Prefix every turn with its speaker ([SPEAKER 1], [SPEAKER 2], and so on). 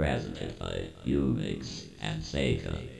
[SPEAKER 1] Presented by Umix and Seika.